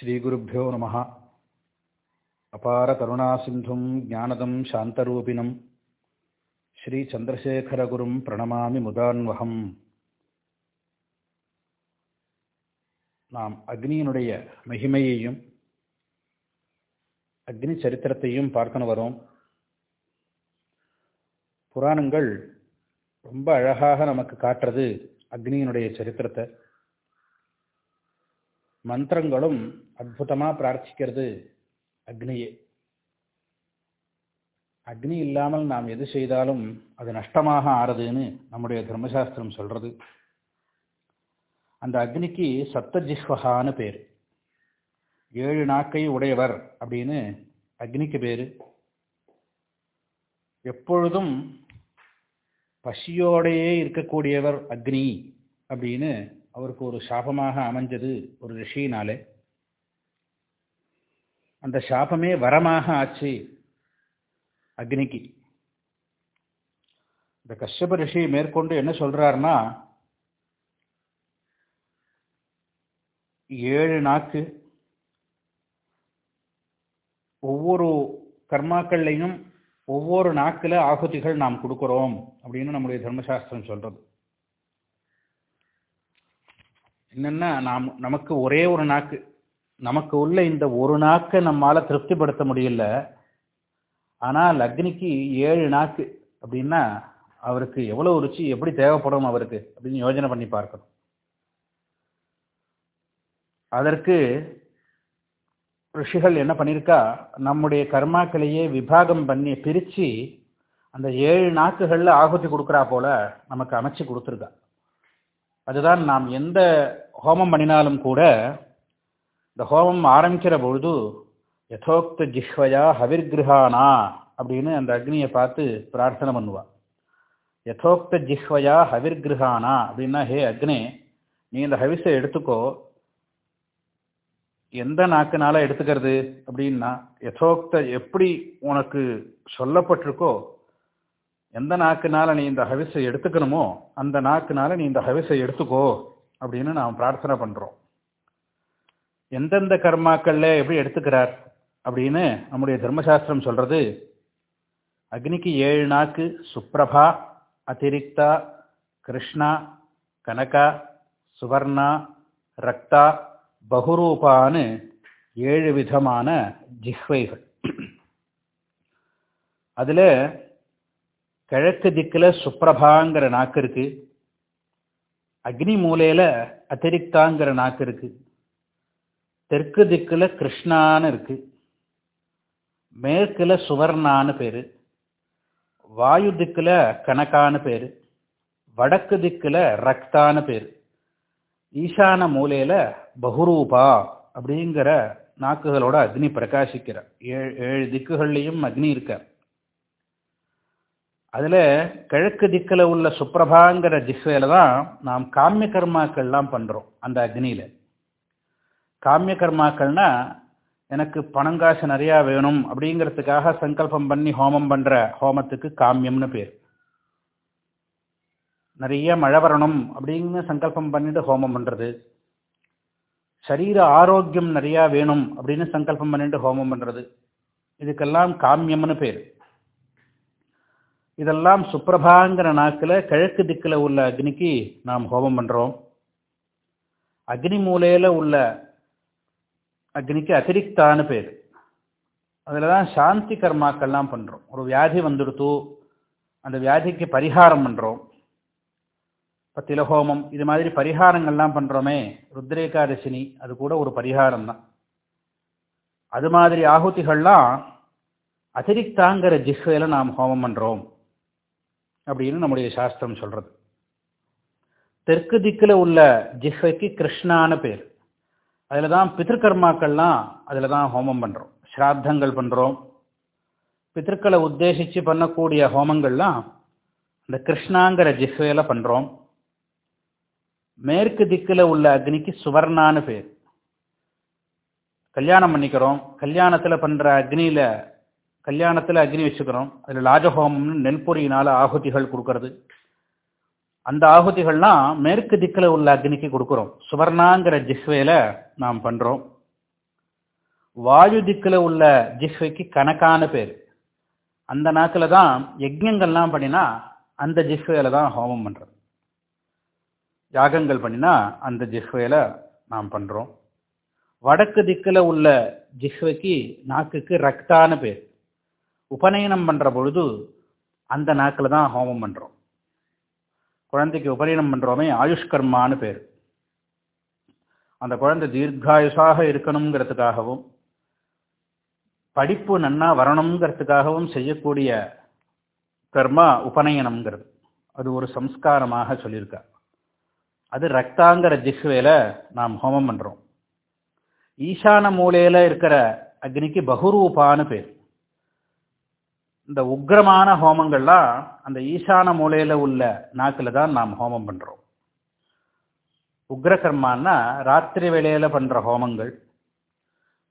ஸ்ரீகுருப்போ நம. அபார கருணாசிந்தும் ஜானதம் சாந்தரூபிணம். ஸ்ரீ சந்திரசேகரகுரும் பிரணமாமி முதான்வகம். நாம் அக்னியினுடைய மகிமையையும் அக்னி சரித்திரத்தையும் பார்க்கணும் வரோம். புராணங்கள் ரொம்ப அழகாக நமக்கு காட்டுறது அக்னியினுடைய சரித்திரத்தை. மந்திரங்களும் அற்புதமாக பிரார்த்திக்கிறது அக்னியே. அக்னி இல்லாமல் நாம் எது செய்தாலும் அது நஷ்டமாக ஆறுதுன்னு நம்முடைய தர்மசாஸ்திரம் சொல்றது. அந்த அக்னிக்கு சப்தஜிஹ்வகான்னு பேர். ஏழு நாக்கை உடையவர் அப்படின்னு அக்னிக்கு பேர். எப்பொழுதும் பசியோடையே இருக்கக்கூடியவர் அக்னி அப்படின்னு அவருக்கு ஒரு சாபமாக அமைஞ்சது ஒரு ரிஷியினாலே. அந்த சாபமே வரமாக ஆச்சு அக்னிக்கு. இந்த கஷ்யப ரிஷி மேற்கொண்டு என்ன சொல்றாருன்னா ஏழு நாக்கு ஒவ்வொரு கர்மாக்கள்லையும் ஒவ்வொரு நாக்கில் ஆகுதிகள் நாம் கொடுக்குறோம் அப்படின்னு நம்முடைய தர்மசாஸ்திரம் சொல்றது. என்னன்னா நாம் நமக்கு ஒரே ஒரு நாக்கு. நமக்கு உள்ள இந்த ஒரு நாக்கை நம்மால் திருப்திப்படுத்த முடியல. ஆனால் அக்னிக்கு ஏழு நாக்கு அப்படின்னா அவருக்கு எவ்வளவு ருச்சி எப்படி தேவைப்படும் அவருக்கு அப்படின்னு யோஜனை பண்ணி பார்க்கணும். அதற்கு ரிஷிகள் என்ன பண்ணியிருக்கா நம்முடைய கர்மாக்களையே விபாகம் பண்ணி பிரித்து அந்த ஏழு நாக்குகளில் ஆகுதி கொடுக்குறா போல நமக்கு அமைச்சு கொடுத்துருக்கா. அதுதான் நாம் எந்த ஹோமம் பண்ணினாலும் கூட இந்த ஹோமம் ஆரம்பிக்கிற பொழுது யதோக்த ஜிஹ்வயா ஹவிர்கிருஹானா அப்படின்னு அந்த அக்னியை பார்த்து பிரார்த்தனை பண்ணுவாள் யதோக்த ஜிஹ்வயா ஹவிர்கிருஹானா அப்படின்னா ஹே அக்னே நீ இந்த ஹவிஸை எடுத்துக்கோ. எந்த நாக்குனால எடுத்துக்கிறது? அப்படின்னா யதோக்த எப்படி உனக்கு சொல்லப்பட்டிருக்கோ எந்த நாக்குனால நீ இந்த ஹவிஸை எடுத்துக்கணுமோ அந்த நாக்குனால நீ இந்த ஹவிஸை எடுத்துக்கோ. அப்படின்னு நாம் பிரார்த்தனை பண்ணுறோம் எந்தெந்த கர்மாக்கள்ல எப்படி எடுத்துக்கிறார் அப்படின்னு நம்முடைய தர்மசாஸ்திரம் சொல்கிறது அக்னிக்கு ஏழு நாக்கு சுப்ரபா அதிரிக்தா கிருஷ்ணா கனகா சுவர்ணா ரக்தா பகுரூபான்னு ஏழு விதமான ஜிஹ்வைகள். அதில் கிழக்கு திக்கில் சுப்ரபாங்கிற நாக்கு இருக்குது அக்னி மூலையில் அதிரிக்தாங்கிற நாக்கு இருக்கு. தெற்கு திக்கில் கிருஷ்ணான்னு இருக்கு. மேற்கில் சுவர்ணான்னு பேர். வாயு திக்கில் கணக்கான்னு பேர். வடக்கு திக்கில் ரக்தான்னு பேர். ஈசான மூலையில் பகுரூபா அப்படிங்கிற நாக்குகளோட அக்னி பிரகாசிக்கிறார் ஏழு ஏழு திக்குகள்லையும் அக்னி இருக்கார் அதில் கிழக்கு திக்கில் உள்ள சுப்ரபாங்கிற திசையில் தான் நாம் காமிய கர்மாக்கள்லாம் பண்ணுறோம் அந்த அக்னியில். காமிய கர்மாக்கள்னா எனக்கு பணங்காசு நிறையா வேணும் அப்படிங்கிறதுக்காக சங்கல்பம் பண்ணி ஹோமம் பண்ணுற ஹோமத்துக்கு காமியம்னு பேர். நிறைய மழை வரணும் அப்படின்னு சங்கல்பம் பண்ணிட்டு ஹோமம் பண்ணுறது சரீர ஆரோக்கியம் நிறையா வேணும் அப்படின்னு சங்கல்பம் பண்ணிட்டு ஹோமம் பண்ணுறது இதுக்கெல்லாம் காமியம்னு பேர். இதெல்லாம் சுப்பிரபாங்கிற நாக்கில் கிழக்கு திக்கில் உள்ள அக்னிக்கு நாம் ஹோமம் பண்ணுறோம் அக்னி மூலையில் உள்ள அக்னிக்கு அதிரிக்தான்னு பேர். அதில் தான் சாந்தி கர்மாக்கள்லாம் பண்ணுறோம் ஒரு வியாதி வந்துடுத்து அந்த வியாதிக்கு பரிகாரம் பண்ணுறோம் இப்போ திலஹோமம் இது மாதிரி பரிகாரங்கள்லாம் பண்ணுறோமே ருத்ரேகாதசினி அது கூட ஒரு பரிகாரம் தான் அது மாதிரி ஆகுதிகள்லாம் அதிரிக்தாங்கிற ஜிஹ்வையில் நாம் ஹோமம் பண்ணுறோம் அப்படின்னு நம்முடைய சாஸ்திரம் சொல்கிறது தெற்கு திக்கில் உள்ள ஜிஹ்வைக்கு கிருஷ்ணான பேர். அதில் தான் பித்திருக்கர்மாக்கள்லாம் அதில் தான் ஹோமம் பண்ணுறோம் ஸ்ராத்தங்கள் பண்ணுறோம் பித்திருக்களை உத்தேசித்து பண்ணக்கூடிய ஹோமங்கள்லாம் இந்த கிருஷ்ணாங்கிற ஜிஹ்வையில் பண்ணுறோம் மேற்கு திக்கில் உள்ள அக்னிக்கு சுவர்ணான்னு பேர். கல்யாணம் பண்ணிக்கிறோம். கல்யாணத்தில் பண்ணுற அக்னியில் கல்யாணத்தில் அக்னி வச்சுக்கிறோம். அதில் லாஜஹோமம்னு நெல்பொறியினால் ஆகுதிகள் கொடுக்கறது. அந்த ஆகுதிகள்லாம் மேற்கு திக்கில் உள்ள அக்னிக்கு கொடுக்குறோம். சுவர்ணாங்கிற ஜிஸ்வேல நாம் பண்ணுறோம் வாயு திக்கில் உள்ள ஜிஹ்வைக்கு கணக்கான பேர். அந்த நாக்கில் தான் யஜ்யங்கள்லாம் பண்ணினா அந்த ஜிஹ்வையில தான் ஹோமம் பண்ணுறது யாகங்கள் பண்ணினா அந்த ஜிஹ்வையில நாம் பண்ணுறோம் வடக்கு திக்கில் உள்ள ஜிஹ்வைக்கு நாக்குக்கு ரக்தான பேர். உபநயனம் பண்ணுற பொழுது அந்த நாக்கில் தான் ஹோமம் பண்ணுறோம் குழந்தைக்கு உபநயனம் பண்ணுறோமே ஆயுஷ்கர்மான்னு பேர். அந்த குழந்தை தீர்காயுஷாக இருக்கணுங்கிறதுக்காகவும் படிப்பு நன்னா வரணுங்கிறதுக்காகவும் செய்யக்கூடிய கர்மா உபநயனம்ங்கிறது. அது ஒரு சம்ஸ்காரமாக சொல்லியிருக்கா. அது ரக்தாங்கிற ஜிஹ்வேல நாம் ஹோமம் பண்ணுறோம் ஈசான மூலையில் இருக்கிற அக்னிக்கு பகுரூபான்னு பேர். இந்த உக்ரமான ஹோமங்கள்லாம் அந்த ஈசான மூலையில் உள்ள நாக்கில் தான் நாம் ஹோமம் பண்ணுறோம் உக்ரகர்மான்னா ராத்திரி வேளையில் பண்ணுற ஹோமங்கள்.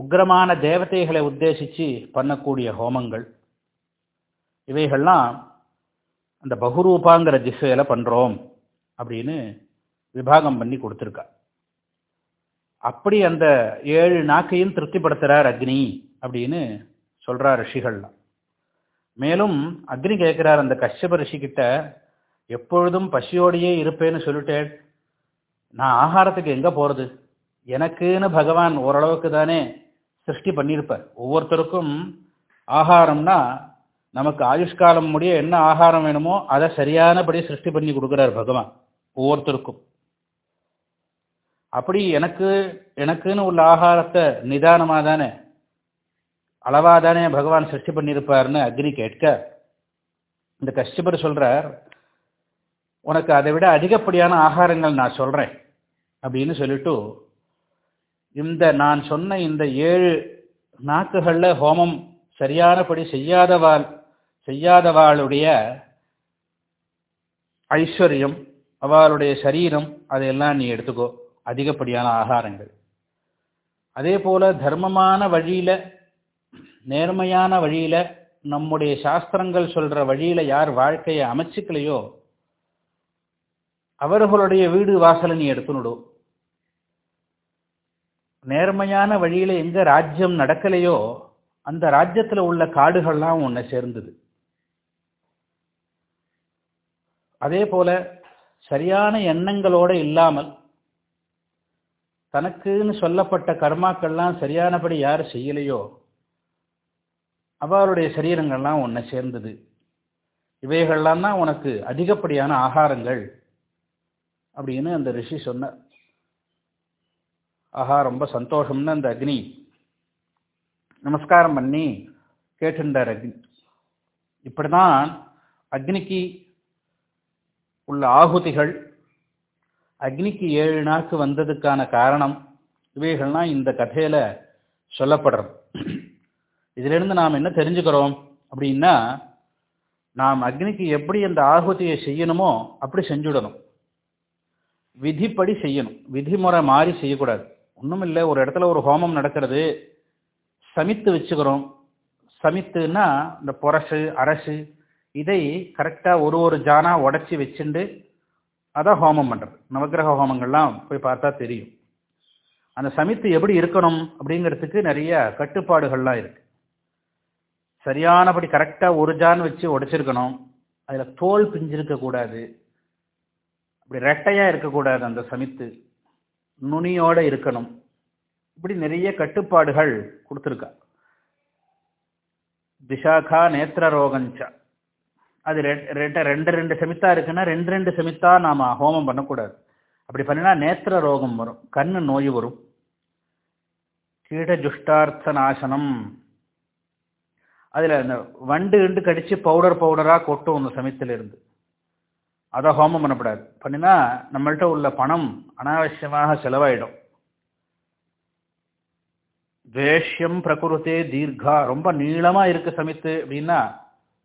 உக்ரமான தேவதைகளை உத்தேசித்து பண்ணக்கூடிய ஹோமங்கள். இவைகள்லாம் அந்த பகுரூபாங்கிற திசையில் பண்ணுறோம் அப்படின்னு விபாகம் பண்ணி கொடுத்துருக்கா. அப்படி அந்த ஏழு நாக்கையும் திருப்திப்படுத்துகிறார் அக்னி அப்படின்னு சொல்கிறார் ரிஷிகள்லாம். மேலும் அக்னி கேட்கிறார் அந்த கஷ்யப ரிஷிக்கிட்ட எப்பொழுதும் பசியோடையே இருப்பேன்னு சொல்லிட்டேன். நான் ஆகாரத்துக்கு எங்கே போகிறது எனக்குன்னு பகவான் ஓரளவுக்கு தானே சிருஷ்டி பண்ணியிருப்பார். ஒவ்வொருத்தருக்கும் ஆகாரம்னா நமக்கு ஆயுஷ்காலம் முடிய என்ன ஆகாரம் வேணுமோ அதை சரியானபடி சிருஷ்டி பண்ணி கொடுக்குறார் பகவான் ஒவ்வொருத்தருக்கும். அப்படி எனக்கு எனக்குன்னு உள்ள ஆகாரத்தை நிதானமாக தானே அளவாக தானே பகவான் சிருஷ்டி பண்ணியிருப்பார்னு அக்னி கேட்க இந்த கஷ்டபர் சொல்கிறார் உனக்கு அதை விட அதிகப்படியான ஆகாரங்கள் நான் சொல்கிறேன் அப்படின்னு சொல்லிட்டு இந்த நான் சொன்ன இந்த ஏழு நாக்குகளில் ஹோமம் சரியானபடி செய்யாதவாள் செய்யாதவாளுடைய ஐஸ்வர்யம் அவளுடைய சரீரம் அதையெல்லாம் நீ எடுத்துக்கோ அதிகப்படியான ஆகாரங்கள். அதே போல் தர்மமான வழியில் நேர்மையான வழியில் நம்முடைய சாஸ்திரங்கள் சொல்கிற வழியில் யார் வாழ்க்கையை அமைச்சிக்கலையோ அவர்களுடைய வீடு வாசலை நீ எடுத்துனுடும் நேர்மையான வழியில் எங்கே ராஜ்யம் நடக்கலையோ அந்த ராஜ்யத்தில் உள்ள காடுகள்லாம் உன்னை சேர்ந்தது. அதே போல சரியான எண்ணங்களோட இல்லாமல் தனக்குன்னு சொல்லப்பட்ட கர்மாக்கள்லாம் சரியானபடி யார் செய்யலையோ அவருடைய சரீரங்கள்லாம் உன்னை சேர்ந்தது. இவைகள்லாம் தான் உனக்கு அதிகப்படியான ஆகாரங்கள் அப்படின்னு அந்த ரிஷி சொன்னார். ஆஹா ரொம்ப சந்தோஷம்னு அந்த அக்னி. நமஸ்காரம் பண்ணி கேட்டுண்டார் அக்னி. இப்படிதான் அக்னிக்கு உள்ள ஆகுதிகள் அக்னிக்கு ஏழு நாக்கு வந்ததுக்கான காரணம் இவைகள்லாம் இந்த கதையில சொல்லப்படுறது. இதிலிருந்து நாம் என்ன தெரிஞ்சுக்கிறோம் அப்படின்னா நாம் அக்னிக்கு எப்படி அந்த ஆகுதியை செய்யணுமோ அப்படி செஞ்சுடணும். விதிப்படி செய்யணும். விதிமுறை மாறி செய்யக்கூடாது. ஒன்றும் இல்லை ஒரு இடத்துல ஒரு ஹோமம் நடக்கிறது சமித்து வச்சுக்கிறோம். சமித்துன்னா இந்த புரசு அரசு இதை கரெக்டாக ஒரு ஒரு ஜானா உடச்சி வச்சுண்டு அதை ஹோமம் பண்ணுறது நவக்கிரக ஹோமங்கள்லாம் போய் பார்த்தா தெரியும். அந்த சமித்து எப்படி இருக்கணும் அப்படிங்கிறதுக்கு நிறைய கட்டுப்பாடுகள்லாம் இருக்குது சரியானபடி கரெக்டாக ஒரு ஜான் வச்சு உடைச்சிருக்கணும். அதில் தோல் பிஞ்சிருக்கக்கூடாது அப்படி ரெட்டையாக இருக்கக்கூடாது அந்த சமித்து. நுனியோடு இருக்கணும். இப்படி நிறைய கட்டுப்பாடுகள் கொடுத்துருக்கா. திசாகா நேத்திர ரோகஞ்சா அது ரெண்டு ரெண்டு ரெண்டு செமித்தா இருக்குன்னா ரெண்டு ரெண்டு செமித்தா நாம் ஹோமம் பண்ணக்கூடாது. அப்படி பண்ணினா நேத்திர ரோகம் வரும். கண்ணு நோய் வரும். கீட ஜுஷ்டார்த்த நாசனம் அதில் அந்த வண்டு இண்டு கடித்து பவுடர் பவுடராக கொட்டும் அந்த சமயத்தில் இருந்து அதை ஹோமம் பண்ணக்கூடாது. பண்ணினா நம்மள்கிட்ட உள்ள பணம் அனாவசியமாக செலவாயிடும். துவேஷ்யம் பிரகுருத்தே தீர்கா ரொம்ப நீளமாக இருக்குது சமைத்து அப்படின்னா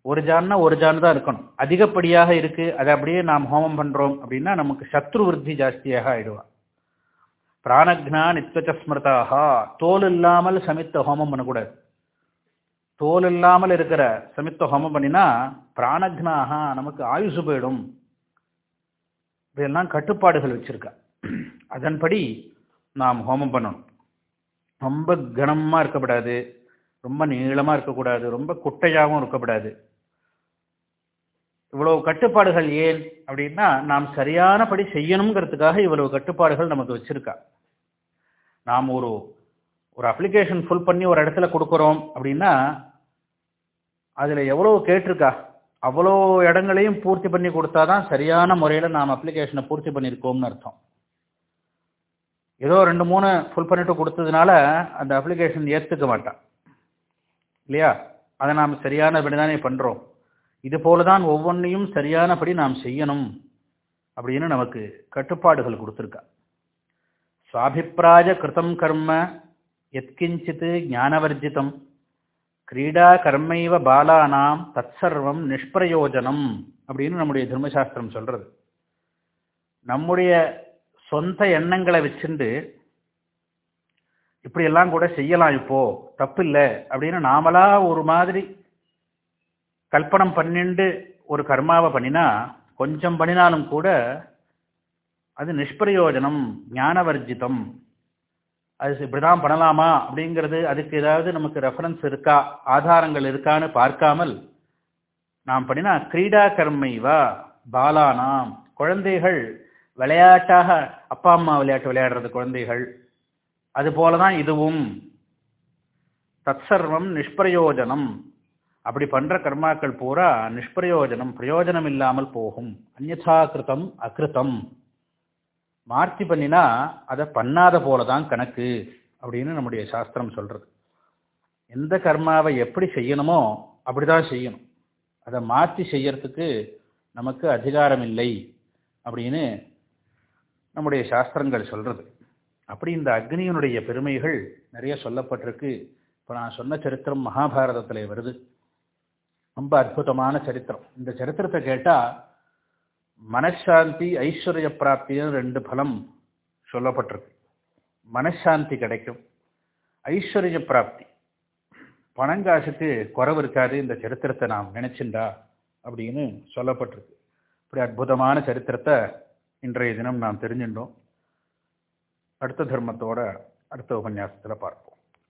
ஒரு ஜான்னா ஒரு ஜான் தான் இருக்கணும். அதிகப்படியாக இருக்குது அதை அப்படியே நாம் ஹோமம் பண்ணுறோம் அப்படின்னா நமக்கு சத்ரு விருத்தி ஜாஸ்தியாக ஆயிடுவான். பிராணக்னா நித்வச்ச ஸ்மிருதாக தோல் இல்லாமல் சமித்த ஹோமம் பண்ணக்கூடாது. தோல் இல்லாமல் இருக்கிற சமித்த ஹோமம் பண்ணினா பிராணக்னாக நமக்கு ஆயுசு போயிடும். இதெல்லாம் கட்டுப்பாடுகள் வச்சிருக்கா. அதன்படி நாம் ஹோமம் பண்ணணும். ரொம்ப கனமாக இருக்கக்கூடாது. ரொம்ப நீளமாக இருக்கக்கூடாது. ரொம்ப குட்டையாகவும் இருக்கக்கூடாது. இவ்வளவு கட்டுப்பாடுகள் ஏன் அப்படின்னா நாம் சரியானபடி செய்யணுங்கிறதுக்காக இவ்வளவு கட்டுப்பாடுகள் நமக்கு வச்சிருக்கா. நாம் ஒரு ஒரு அப்ளிகேஷன் ஃபுல் பண்ணி ஒரு இடத்துல கொடுக்குறோம் அப்படின்னா அதில் எவ்வளோ கேட்டிருக்கா? அவ்வளோ இடங்களையும் பூர்த்தி பண்ணி கொடுத்தாதான் சரியான முறையில் நாம் அப்ளிகேஷனை பூர்த்தி பண்ணியிருக்கோம்னு அர்த்தம். ஏதோ ரெண்டு மூணு ஃபுல் பண்ணிட்டு கொடுத்ததுனால அந்த அப்ளிகேஷன் ஏற்றுக்க மாட்டான். இல்லையா? அதை நாம் சரியானபடி தானே பண்ணுறோம் இது போல தான் ஒவ்வொன்றையும் சரியானபடி நாம் செய்யணும் அப்படின்னு நமக்கு கட்டுப்பாடுகள் கொடுத்துருக்கா. சுவாபிப்பிராய கிருதம் கர்ம எத்கிஞ்சித் ஞானவர்ஜிதம் கிரீடா கர்மைவ பாலானாம் தற்சர்வம் நிஷ்பிரயோஜனம் அப்படின்னு நம்முடைய தர்மசாஸ்திரம் சொல்கிறது நம்முடைய சொந்த எண்ணங்களை வச்சுண்டு இப்படியெல்லாம் கூட செய்யலாம் இப்போ தப்பு இல்லை அப்படின்னு நாமளா ஒரு மாதிரி கல்பனம் பண்ணிண்டு ஒரு கர்மாவை பண்ணினா கொஞ்சம் பண்ணினாலும் கூட அது நிஷ்பிரயோஜனம் ஞானவர்ஜிதம். அது இப்படிதான் பண்ணலாமா? அப்படிங்கிறது அதுக்கு ஏதாவது நமக்கு ரெஃபரன்ஸ் இருக்கா? ஆதாரங்கள் இருக்கான்னு பார்க்காமல் நாம் பண்ணினா கிரீடா கர்மைவா பாலானாம். குழந்தைகள் விளையாட்டாக அப்பா அம்மா விளையாட்டு விளையாடுறது குழந்தைகள். அது போலதான் இதுவும். தற்சர்வம் நிஷ்பிரயோஜனம். அப்படி பண்ற கர்மாக்கள் பூரா நிஷ்பிரயோஜனம் பிரயோஜனம் இல்லாமல் போகும். அந்யதா கிருத்தம் அகிருத்தம். மார்த்தி பண்ணினா அதை பண்ணாத போல தான் கணக்கு அப்படின்னு நம்முடைய சாஸ்திரம் சொல்கிறது எந்த கர்மாவை எப்படி செய்யணுமோ அப்படி தான் செய்யணும். அதை மாற்றி செய்யறதுக்கு நமக்கு அதிகாரம் இல்லை அப்படின்னு நம்முடைய சாஸ்திரங்கள் சொல்கிறது அப்படி இந்த அக்னியினுடைய பெருமைகள் நிறைய சொல்லப்பட்டிருக்கு. இப்போ நான் சொன்ன சரித்திரம் மகாபாரதத்தில் வருது. ரொம்ப அற்புதமான சரித்திரம். இந்த சரித்திரத்தை கேட்டால் மனசாந்தி ஐஸ்வர்ய பிராப்தின்னு ரெண்டு பலம் சொல்லப்பட்டிருக்கு. மனசாந்தி கிடைக்கும். ஐஸ்வர்ய பிராப்தி. பணங்காசுக்கு குறவு இருக்காது இந்த சரித்திரத்தை நாம் நினைச்சுண்டா அப்படின்னு சொல்லப்பட்டிருக்கு. இப்படி அற்புதமான சரித்திரத்தை இன்றைய தினம் நாம் தெரிஞ்சுட்டோம் அடுத்த தர்மத்தோட அடுத்த உபன்யாசத்தில் பார்ப்போம்.